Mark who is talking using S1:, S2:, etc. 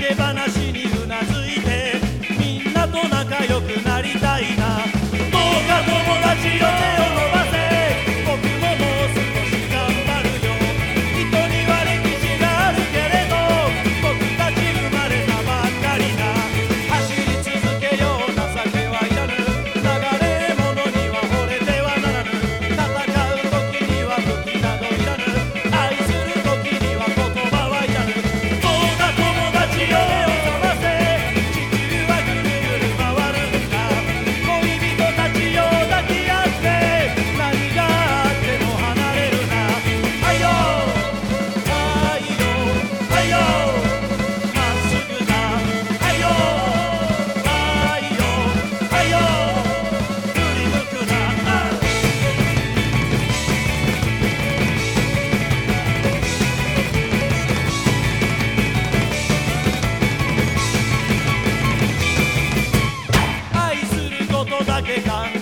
S1: que van a que canta.